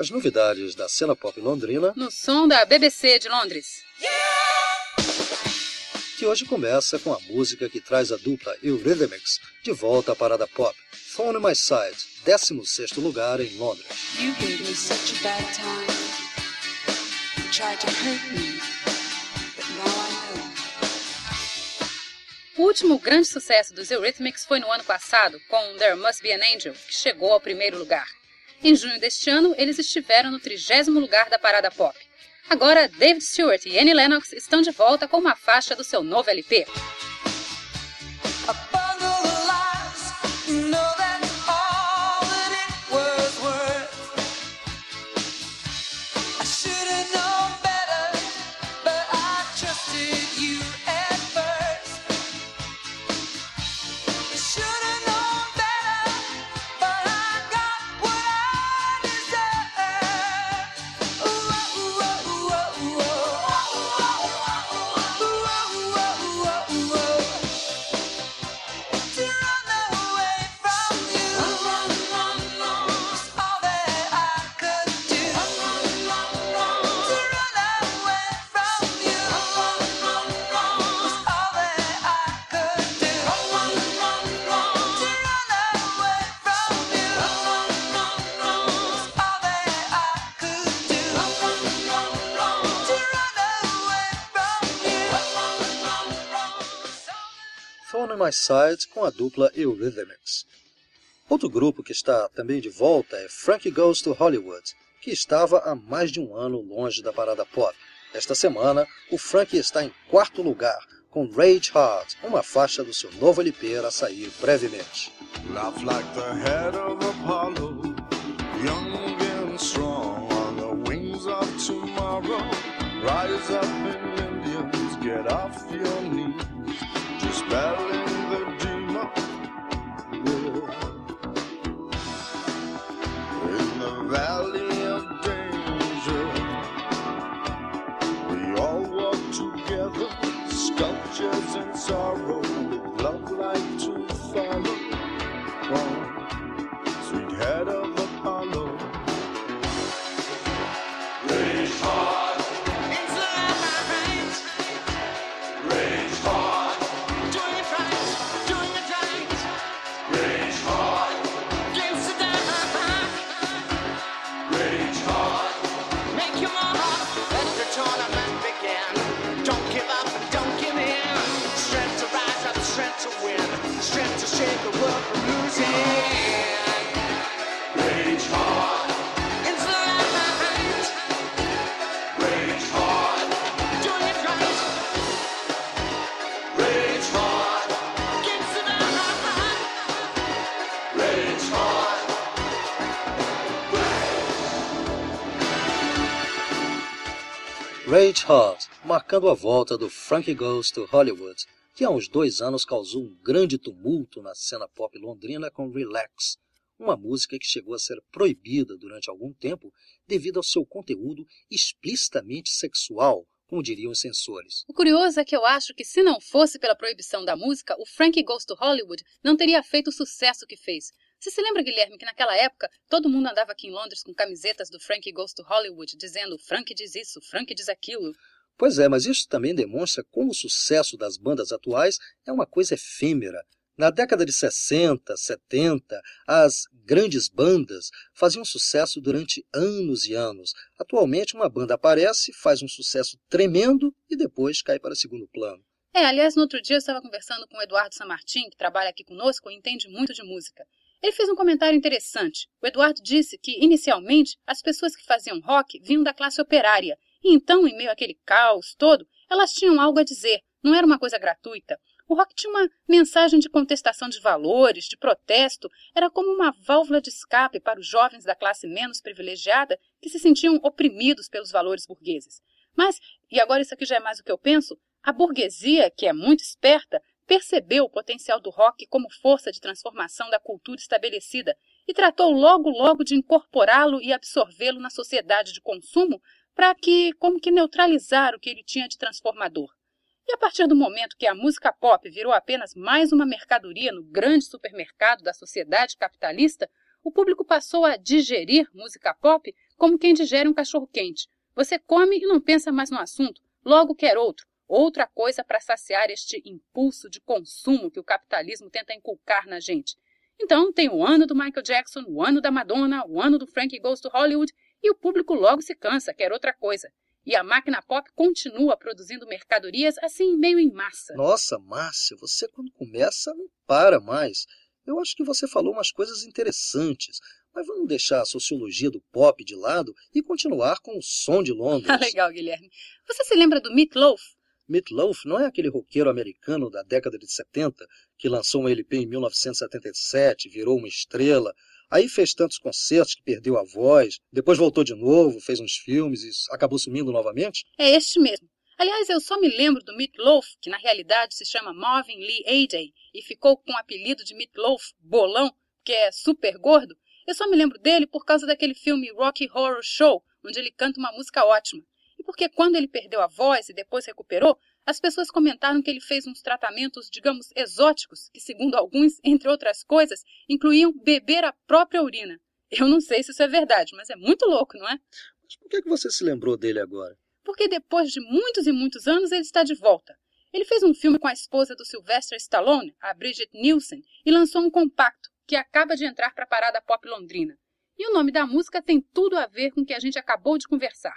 As novidades da cena pop londrina no som da BBC de Londres. Que hoje começa com a música que traz a dupla Eurythmics de volta à parada pop, Phone My Side, 16º lugar em Londres. You gave me such a bad time. You tried to hurt me, but now I know. O último grande sucesso dos Eurythmics foi no ano passado, com There Must Be an Angel, que chegou ao primeiro lugar. Em junho deste ano, eles estiveram no trigésimo lugar da parada pop. Agora, David Stewart e Annie Lennox estão de volta com uma faixa do seu novo LP. My Side com a dupla Eurythmics. Outro grupo que está também de volta é Frank Goes to Hollywood, que estava há mais de um ano longe da parada pop. Esta semana, o Frank está em quarto lugar com Rage Hard, uma faixa do seu novo LP a sair brevemente. Rise up in Indians, get off your Rage Hard, marcando a volta do Frankie Goes to Hollywood, que há uns dois anos causou um grande tumulto na cena pop londrina com Relax, uma música que chegou a ser proibida durante algum tempo devido ao seu conteúdo explicitamente sexual, como diriam os censores. O curioso é que eu acho que se não fosse pela proibição da música, o Frankie Goes to Hollywood não teria feito o sucesso que fez. Você se lembra, Guilherme, que naquela época todo mundo andava aqui em Londres com camisetas do Frank Goes to Hollywood, dizendo Frank diz isso, Frank diz aquilo? Pois é, mas isso também demonstra como o sucesso das bandas atuais é uma coisa efêmera. Na década de 60, 70, as grandes bandas faziam sucesso durante anos e anos. Atualmente, uma banda aparece, faz um sucesso tremendo e depois cai para segundo plano. É, aliás, no outro dia eu estava conversando com o Eduardo Samartim, que trabalha aqui conosco e entende muito de música. Ele fez um comentário interessante. O Eduardo disse que, inicialmente, as pessoas que faziam rock vinham da classe operária, e então, em meio àquele caos todo, elas tinham algo a dizer, não era uma coisa gratuita. O rock tinha uma mensagem de contestação de valores, de protesto, era como uma válvula de escape para os jovens da classe menos privilegiada que se sentiam oprimidos pelos valores burgueses. Mas, e agora isso aqui já é mais o que eu penso, a burguesia, que é muito esperta, percebeu o potencial do rock como força de transformação da cultura estabelecida e tratou logo logo de incorporá-lo e absorvê-lo na sociedade de consumo para que como que neutralizar o que ele tinha de transformador. E a partir do momento que a música pop virou apenas mais uma mercadoria no grande supermercado da sociedade capitalista, o público passou a digerir música pop como quem digere um cachorro-quente. Você come e não pensa mais no assunto, logo quer outro, outra coisa para saciar este impulso de consumo que o capitalismo tenta inculcar na gente. Então, tem o ano do Michael Jackson, o ano da Madonna, o ano do Frank Goes to Hollywood, e o público logo se cansa, quer outra coisa. E a máquina pop continua produzindo mercadorias assim, meio em massa. Nossa, Márcia, você quando começa não para mais. Eu acho que você falou umas coisas interessantes, mas vamos deixar a sociologia do pop de lado e continuar com o som de Londres. Ah, legal, Guilherme. Você se lembra do Meat Loaf? Meat Loaf não é aquele roqueiro americano da década de 70 que lançou um LP em 1977, virou uma estrela, aí fez tantos concertos que perdeu a voz, depois voltou de novo, fez uns filmes e acabou sumindo novamente? É este mesmo. Aliás, eu só me lembro do Meat Loaf, que na realidade se chama Marvin Lee A-Day e ficou com o apelido de Meat Loaf, bolão, que é super gordo. Eu só me lembro dele por causa daquele filme Rocky Horror Show, onde ele canta uma música ótima. Porque quando ele perdeu a voz e depois recuperou, as pessoas comentaram que ele fez uns tratamentos, digamos, exóticos, que, segundo alguns, entre outras coisas, incluíam beber a própria urina. Eu não sei se isso é verdade, mas é muito louco, não é? Mas por que você se lembrou dele agora? Porque depois de muitos e muitos anos ele está de volta. Ele fez um filme com a esposa do Sylvester Stallone, a Bridget Nielsen, e lançou um compacto que acaba de entrar para a parada pop londrina. E o nome da música tem tudo a ver com o que a gente acabou de conversar: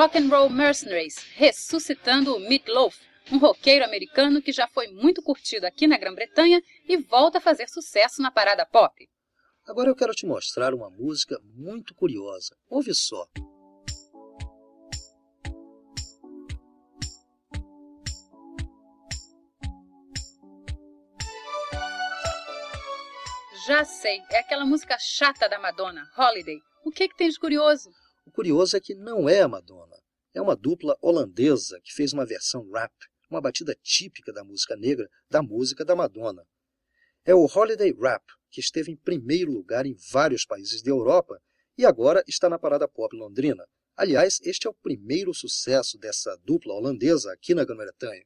Rock and Roll Mercenaries, ressuscitando o Meat Loaf, um roqueiro americano que já foi muito curtido aqui na Grã-Bretanha e volta a fazer sucesso na parada pop. Agora eu quero te mostrar uma música muito curiosa. Ouve só. Já sei, é aquela música chata da Madonna, Holiday. O que, que tem de curioso? O curioso é que não é a Madonna. É uma dupla holandesa que fez uma versão rap, uma batida típica da música negra, da música da Madonna. É o Holiday Rap, que esteve em primeiro lugar em vários países da Europa e agora está na parada pop londrina. Aliás, este é o primeiro sucesso dessa dupla holandesa aqui na Grã-Bretanha.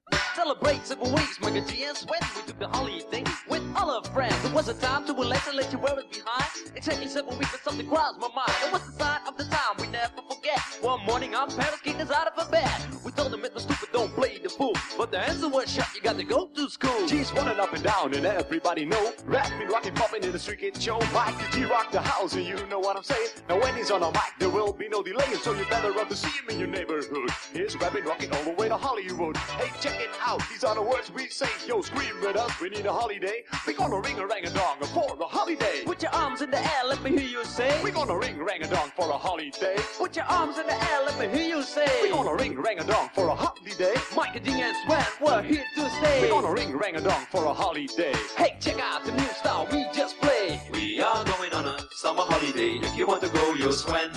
Celebrate several weeks, my good GS, when we took the holiday with all our friends. It was a time to relax and let you wear it behind. Exactly several weeks, but something crossed my mind. It was the sign of the time we never forget. One morning, our parents kicked us out of a bed. We told them it was stupid, don't play the fool. But the answer was shut, you got to go to school. G's running up and down, and everybody know. Rapping, rocking, popping in the street kid show. Mike the G rock the house, and you know what I'm saying. Now when he's on a mic, there will be no delay, so you better run to see him in your neighborhood. He's rapping, rocking all the way to Hollywood. Hey, check it out, these are the words we say. Yo, scream with us, we need a holiday. We gonna ring a rang a dong for a holiday. Put your arms in the air, let me hear you say. We gonna ring rang a dong for a holiday. Put your arms in the air, let me hear you say. We gonna ring rang a dong for a holiday. Mike and Ding and Swan, we're here to stay. We gonna ring rang a dong for a holiday. Hey, check out the new style we just played. We are going on a summer holiday. If you want to go, you'll swim.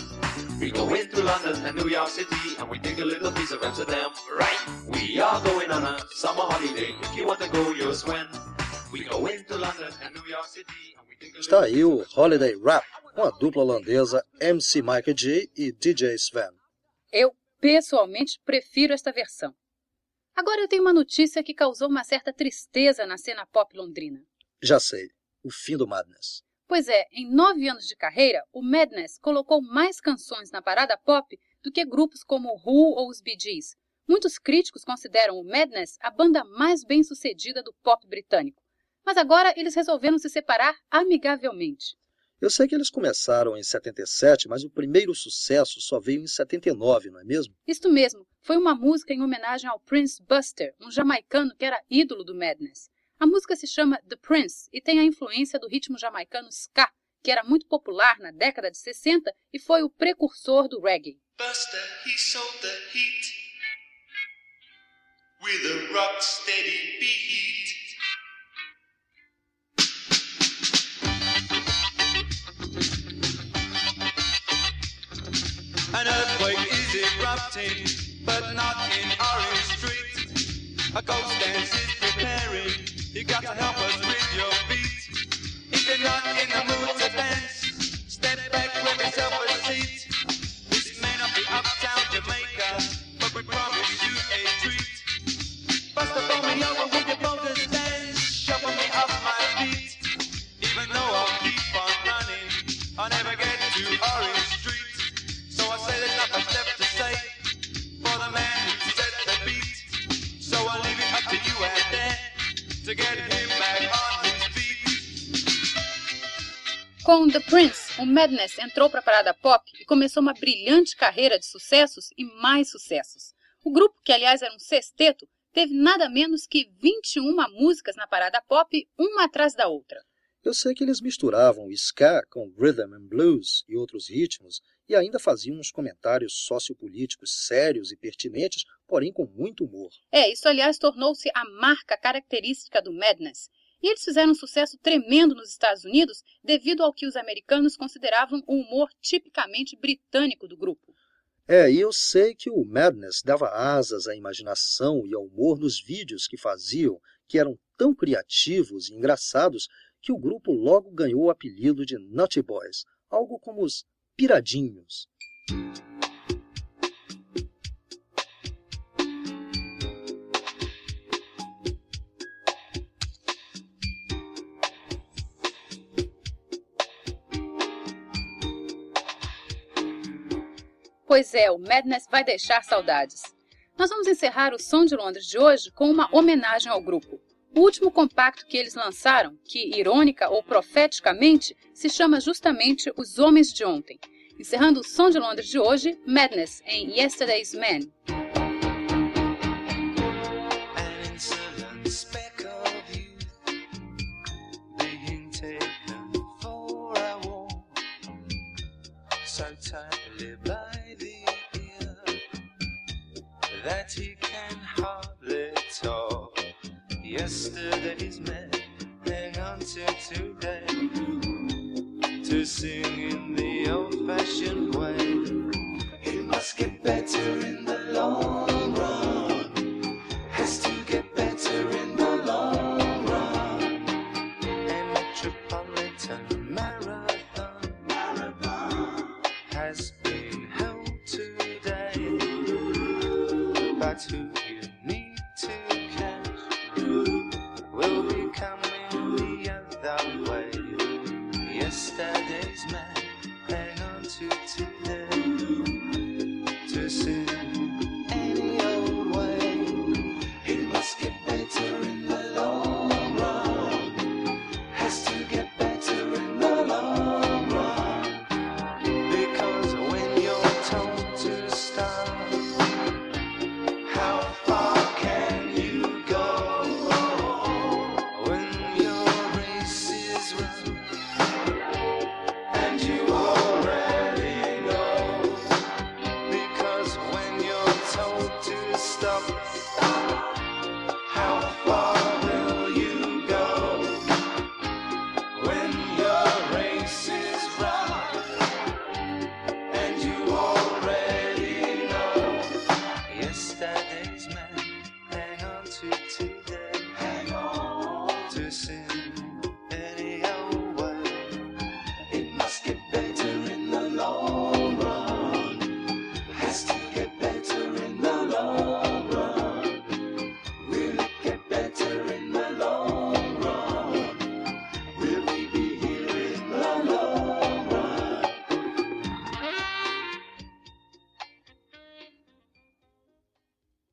We go into London and New York City and we take a little piece of Amsterdam, right? We are going on a summer holiday. If you want to go, you'll swim. We go into London and New York City and we take a Está aí o Holiday Rap com a dupla holandesa MC Mike G e DJ Sven. Eu, pessoalmente, prefiro esta versão. Agora eu tenho uma notícia que causou uma certa tristeza na cena pop londrina. Já sei, o fim do Madness. Pois é, em nove anos de carreira, o Madness colocou mais canções na parada pop do que grupos como o Who ou os Bee Gees. Muitos críticos consideram o Madness a banda mais bem-sucedida do pop britânico. Mas agora eles resolveram se separar amigavelmente. Eu sei que eles começaram em 77, mas o primeiro sucesso só veio em 79, não é mesmo? Isto mesmo. Foi uma música em homenagem ao Prince Buster, um jamaicano que era ídolo do Madness. A música se chama The Prince e tem a influência do ritmo jamaicano ska, que era muito popular na década de 60 e foi o precursor do reggae. Buster, he sold the heat with a rock steady beat. An earthquake is erupting, but not in Orange Street. A ghost dance is Com The Prince, o Madness entrou para a parada pop e começou uma brilhante carreira de sucessos e mais sucessos. O grupo, que aliás era um sexteto, teve nada menos que 21 músicas na parada pop, uma atrás da outra. Eu sei que eles misturavam ska com rhythm and blues e outros ritmos e ainda faziam uns comentários sociopolíticos sérios e pertinentes, porém com muito humor. É, isso aliás tornou-se a marca característica do Madness. E eles fizeram um sucesso tremendo nos Estados Unidos devido ao que os americanos consideravam o humor tipicamente britânico do grupo. É, e eu sei que o Madness dava asas à imaginação e ao humor nos vídeos que faziam, que eram tão criativos e engraçados que o grupo logo ganhou o apelido de Nutty Boys, algo como os piradinhos. Pois é, o Madness vai deixar saudades. Nós vamos encerrar o Som de Londres de hoje com uma homenagem ao grupo. O último compacto que eles lançaram, que irônica ou profeticamente se chama justamente Os Homens de Ontem. Encerrando o Som de Londres de hoje, Madness em Yesterday's Man. To sing in the old-fashioned way. It must get better in the long to, to to see.